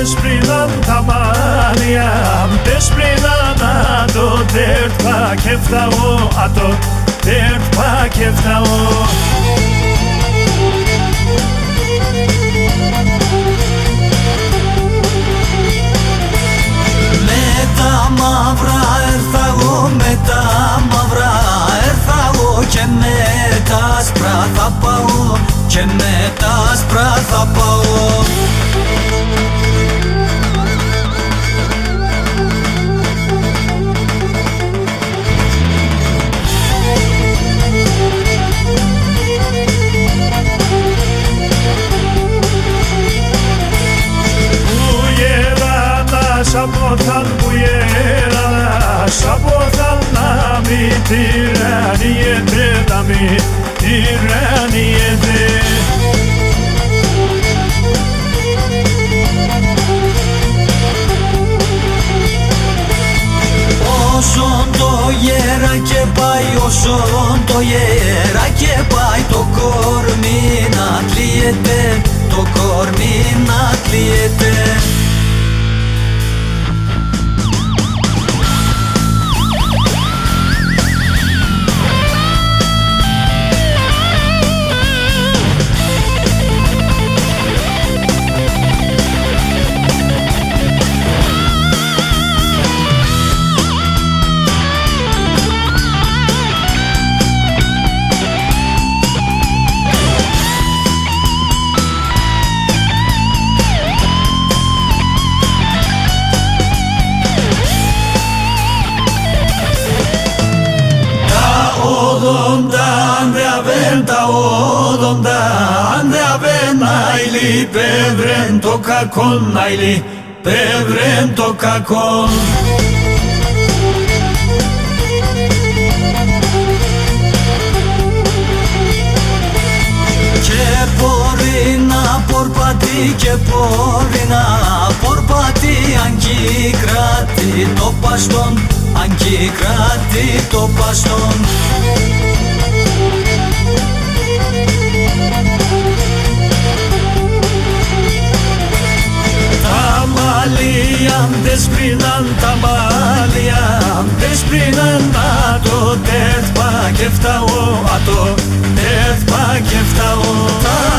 Antes τα María, antes brillanta το τέρτπα και φτάω, α το τέρτπα και φτάω. Με τα μαύρα έρθα εγώ, με τα μαύρα έρθα εγώ και με τα άσπρα θα πάω και με Σαποθάν που γέλα Σαποθάν να μη τυραννιέται Να μη τυραννιέται Όσον το γέρα και πάει, όσον το γέρα και πάει Το κορμί να κλείεται, το κορμί να κλείεται τα όδοντα αν δε αβέναιλι πεύρεν το κακόν αιλι πεύρεν το κακόν Και μπορεί να πορπατεί και μπορεί να πορπατεί αν κι κράτη το παστόν αν κι κράτη το παστόν σπρίναν τα μπάλια Δεν σπρίναν τα το τέθπα και φταώ.